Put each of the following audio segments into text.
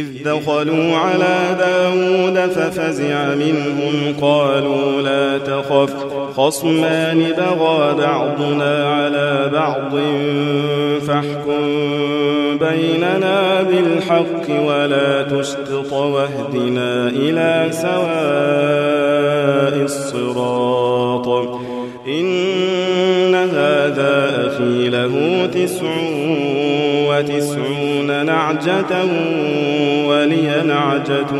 إذ دخلوا على داود ففزع منهم قالوا لا تخف خصمان بغى بعضنا على بعض فاحكم بيننا بالحق ولا تشتط واهدنا إلى سواء الصراط. له تسع وتسعون نعجة ولي نعجة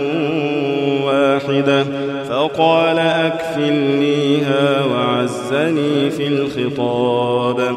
واحدة فقال أكفلنيها وعزني في الخطاب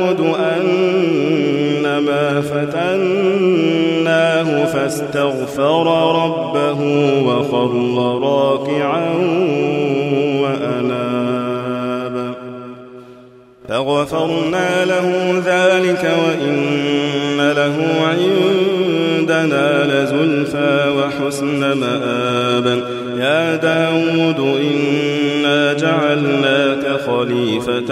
أنما فتناه فاستغفر ربه وخر راكعا وأناب. فغفرنا له ذلك وإن له عندنا لزلفى وحسن مآبا يا داود إنا جعلناك خليفة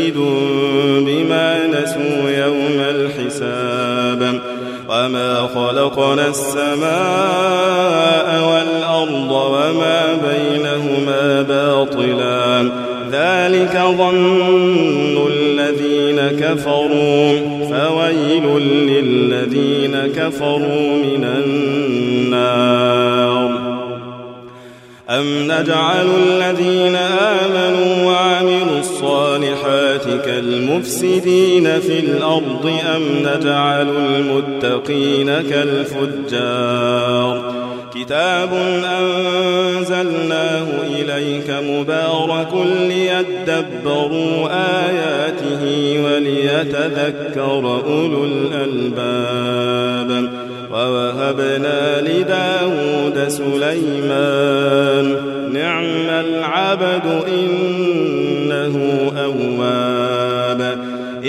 نسوا يوم الحساب وما خلقنا السماء والأرض وما بينهما باطلا. ذلك ظن الذين كفروا. فويل للذين كفروا من النار. أم نجعل الذين آمنوا وعملوا الصالحات كالمفسدين في الأرض أم نجعل المتقين كالفجار؟ كتاب أنزلناه إليك مبارك ليدبروا آياته وليتذكر أولو الألباب. ووهبنا لداود سليمان نعم العبد إنه أواب.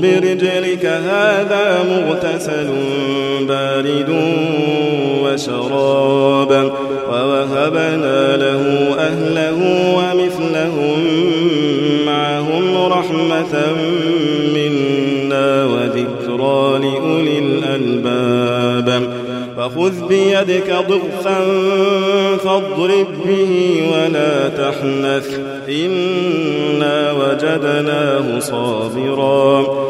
برجلك هذا مغتسل بارد وشراب ووهبنا له أهله ومثلهم معهم رحمة منا وذكرى لأولي الألباب. فخذ بيدك ضغثا فاضرب به ولا تحنث إنا وجدناه صابرا.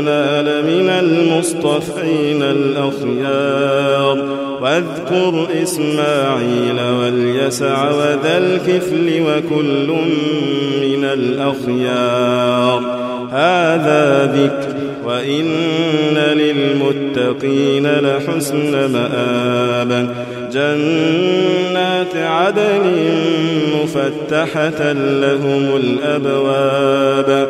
عندنا لمن المصطفين الأخيار. واذكر إسماعيل واليسع وذا الكفل وكل من الأخيار. هذا ذكر وإن للمتقين لحسن مآب. جنات عدن مفتحة لهم الأبواب.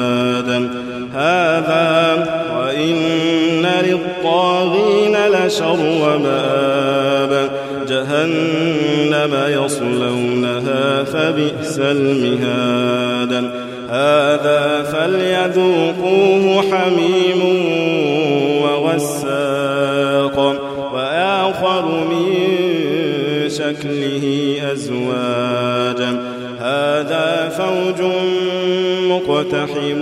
للطاغين لشر مآب جهنم يصلونها فبئس المهاد. هذا فليذوقوه حميم وغساق وآخر من شكله أزواج. هذا فوج مقتحم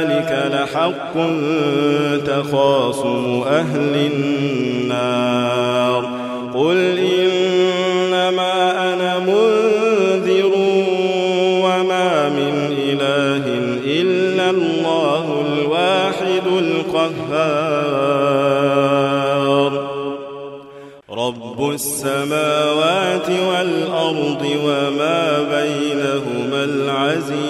ذلك لحق تخاصم أهل النار. قل إنما أنا منذر وما من إله إلا الله الواحد القهار. رب السماوات والأرض وما بينهما العزيز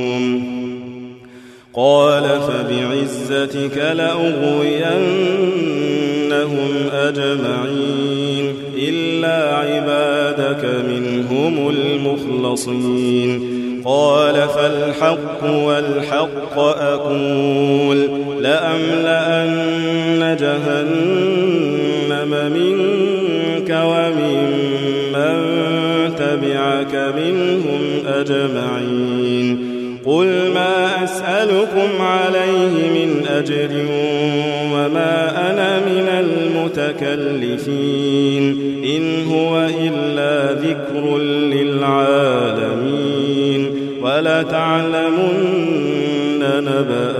قال فبعزتك لأغوينهم أجمعين إلا عبادك منهم المخلصين قال فالحق والحق أقول لأملأن جهنم منك ومن من تبعك منهم أجمعين قل ما أسألكم عليه من أجر وما أنا من المتكلفين إن هو إلا ذكر للعالمين ولتعلمن نبأه